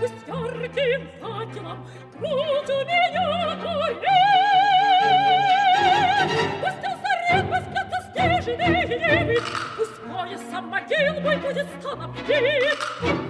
Пусть ярким факелом крутит меня мой поясом могил мой будет станом вид.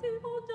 s'il vous